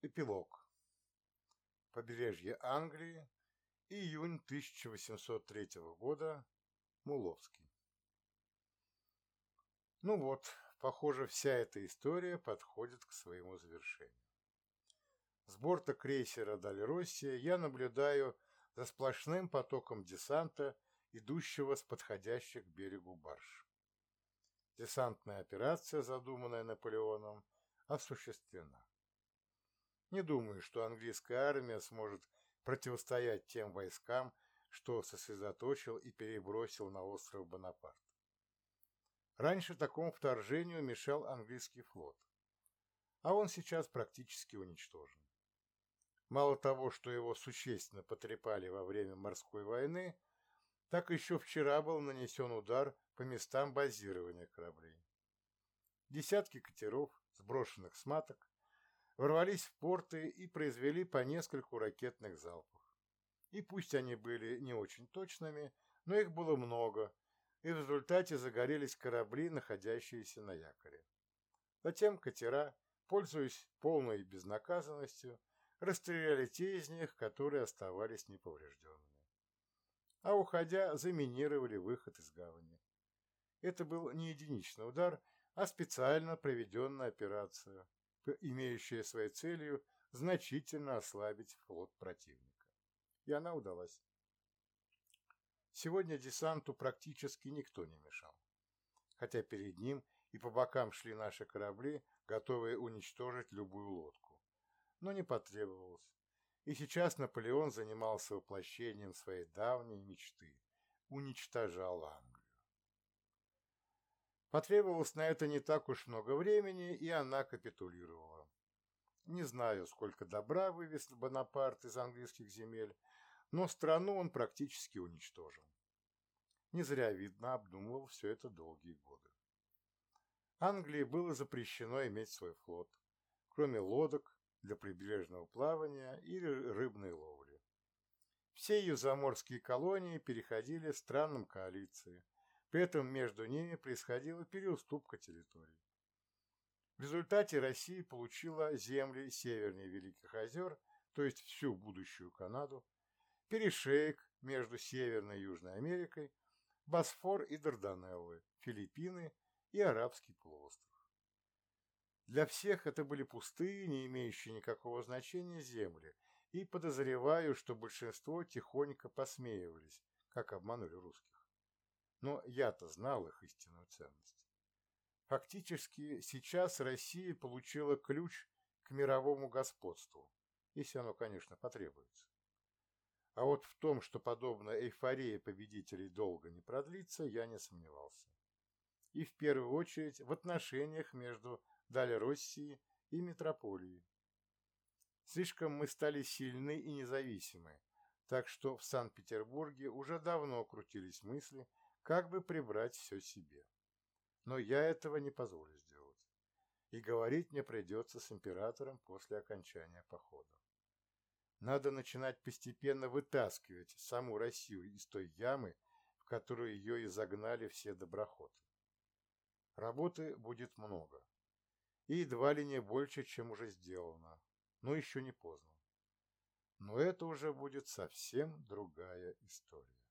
Эпилог. Побережье Англии, июнь 1803 года, Муловский. Ну вот, похоже, вся эта история подходит к своему завершению. С борта крейсера «Дальроссия» я наблюдаю за сплошным потоком десанта, идущего с подходящих к берегу барж. Десантная операция, задуманная Наполеоном, осуществлена. Не думаю, что английская армия сможет противостоять тем войскам, что сосредоточил и перебросил на остров Бонапарт. Раньше такому вторжению мешал английский флот, а он сейчас практически уничтожен. Мало того, что его существенно потрепали во время морской войны, так еще вчера был нанесен удар по местам базирования кораблей. Десятки катеров, сброшенных с маток, ворвались в порты и произвели по нескольку ракетных залпов. И пусть они были не очень точными, но их было много, и в результате загорелись корабли, находящиеся на якоре. Затем катера, пользуясь полной безнаказанностью, расстреляли те из них, которые оставались неповрежденными. А уходя, заминировали выход из гавани. Это был не единичный удар, а специально проведенная операция, имеющая своей целью значительно ослабить флот противника. И она удалась. Сегодня десанту практически никто не мешал, хотя перед ним и по бокам шли наши корабли, готовые уничтожить любую лодку. Но не потребовалось, и сейчас Наполеон занимался воплощением своей давней мечты – уничтожал Англию. Потребовалось на это не так уж много времени, и она капитулировала. Не знаю, сколько добра вывез Бонапарт из английских земель, но страну он практически уничтожил. Не зря, видно, обдумывал все это долгие годы. Англии было запрещено иметь свой флот, кроме лодок для прибрежного плавания и рыбной ловли. Все ее заморские колонии переходили странам коалиции – при этом между ними происходила переуступка территорий. В результате Россия получила земли севернее Великих озер, то есть всю будущую Канаду, перешеек между Северной и Южной Америкой, Босфор и Дарданеллы, Филиппины и Арабский полуостров. Для всех это были пустые, не имеющие никакого значения земли, и подозреваю, что большинство тихонько посмеивались, как обманули русских но я-то знал их истинную ценность. Фактически сейчас Россия получила ключ к мировому господству, если оно, конечно, потребуется. А вот в том, что подобная эйфория победителей долго не продлится, я не сомневался. И в первую очередь в отношениях между Дальроссией и метрополией. Слишком мы стали сильны и независимы, так что в Санкт-Петербурге уже давно крутились мысли как бы прибрать все себе. Но я этого не позволю сделать. И говорить мне придется с императором после окончания похода. Надо начинать постепенно вытаскивать саму Россию из той ямы, в которую ее и загнали все доброхоты. Работы будет много. И едва ли не больше, чем уже сделано. Но еще не поздно. Но это уже будет совсем другая история.